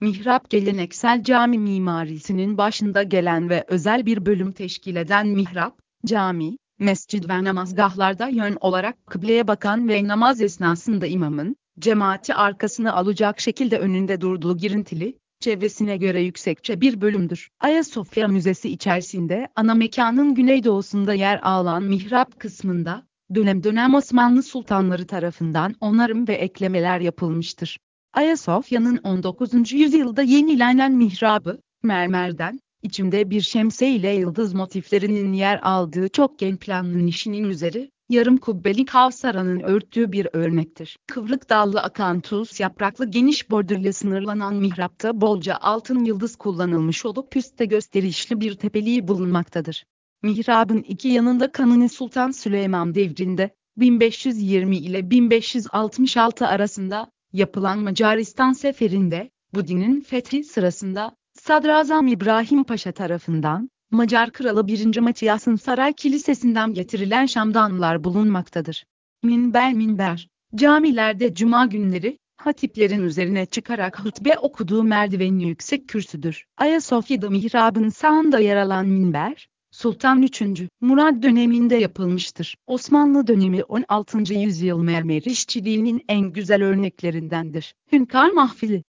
Mihrap geleneksel cami mimarisinin başında gelen ve özel bir bölüm teşkil eden mihrap, cami, mescid ve namazgahlarda yön olarak kıbleye bakan ve namaz esnasında imamın, cemaati arkasına alacak şekilde önünde durduğu girintili, çevresine göre yüksekçe bir bölümdür. Ayasofya Müzesi içerisinde ana mekanın güneydoğusunda yer alan mihrap kısmında, dönem dönem Osmanlı sultanları tarafından onarım ve eklemeler yapılmıştır. Ayasofya'nın 19. yüzyılda yenilenen mihrabı, mermerden, içinde bir şemsiye ile yıldız motiflerinin yer aldığı çok gen planlı nişinin üzeri, yarım kubbeli kavsaranın örttüğü bir örnektir. Kıvrık dallı akan tuz yapraklı geniş bordürle sınırlanan mihrapta bolca altın yıldız kullanılmış olup üstte gösterişli bir tepeliği bulunmaktadır. Mihrabın iki yanında Kanuni Sultan Süleyman devrinde, 1520 ile 1566 arasında, yapılan Macaristan seferinde, bu dinin fethi sırasında, Sadrazam İbrahim Paşa tarafından, Macar Kralı 1. Matiyas'ın saray kilisesinden getirilen şamdanlar bulunmaktadır. Minber minber, camilerde cuma günleri, hatiplerin üzerine çıkarak hutbe okuduğu merdivenli yüksek kürsüdür. Ayasofya'da mihrabın sağında yer alan minber, Sultan 3. Murad döneminde yapılmıştır. Osmanlı dönemi 16. yüzyıl mermer işçiliğinin en güzel örneklerindendir. Hünkar Mahfili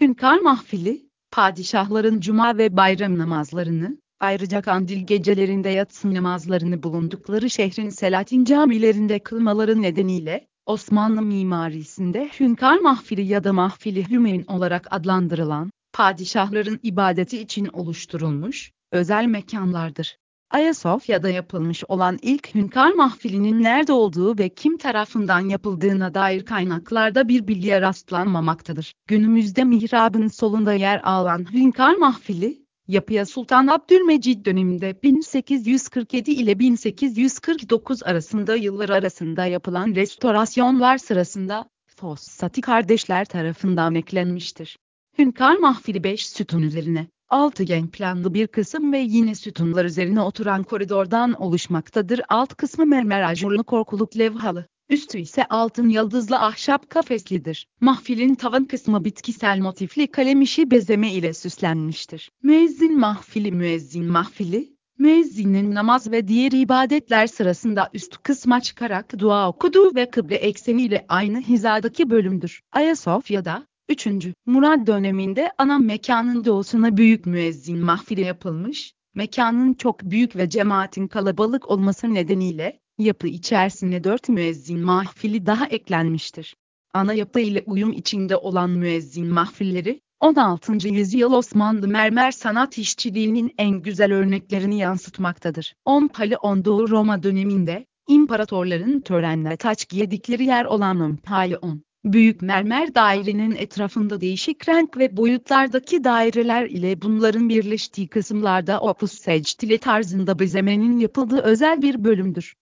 Hünkar Mahfili, padişahların cuma ve bayram namazlarını, ayrıca kandil gecelerinde yatsı namazlarını bulundukları şehrin Selatin camilerinde kılmaları nedeniyle, Osmanlı mimarisinde Hünkar Mahfili ya da Mahfili Hümeyn olarak adlandırılan, padişahların ibadeti için oluşturulmuş, özel mekanlardır. Ayasofya'da yapılmış olan ilk Hünkar Mahfili'nin nerede olduğu ve kim tarafından yapıldığına dair kaynaklarda bir bilgiye rastlanmamaktadır. Günümüzde mihrabın solunda yer alan Hünkar Mahfili, yapıya Sultan Abdülmecid döneminde 1847 ile 1849 arasında yıllar arasında yapılan restorasyonlar sırasında Fossati kardeşler tarafından eklenmiştir. Hünkar Mahfili 5 sütun üzerine altıgen planlı bir kısım ve yine sütunlar üzerine oturan koridordan oluşmaktadır. Alt kısmı mermer ajurlu korkuluk levhalı. Üstü ise altın yıldızlı ahşap kafeslidir. Mahfilin tavan kısmı bitkisel motifli kalem işi bezeme ile süslenmiştir. Müezzin mahfili Müezzin mahfili, müezzinin namaz ve diğer ibadetler sırasında üst kısma çıkarak dua okuduğu ve kıble ekseniyle aynı hizadaki bölümdür. Ayasofya'da, 3. Murad döneminde ana mekanın doğusuna büyük müezzin mahfili yapılmış, mekanın çok büyük ve cemaatin kalabalık olması nedeniyle, yapı içerisine 4 müezzin mahfili daha eklenmiştir. Ana yapı ile uyum içinde olan müezzin mahfilleri, 16. yüzyıl Osmanlı mermer sanat işçiliğinin en güzel örneklerini yansıtmaktadır. 10 Pali 10 Doğu Roma döneminde, imparatorların törenle taç giyedikleri yer olan 10 Büyük mermer dairenin etrafında değişik renk ve boyutlardaki daireler ile bunların birleştiği kısımlarda opus sectile tarzında bezemenin yapıldığı özel bir bölümdür.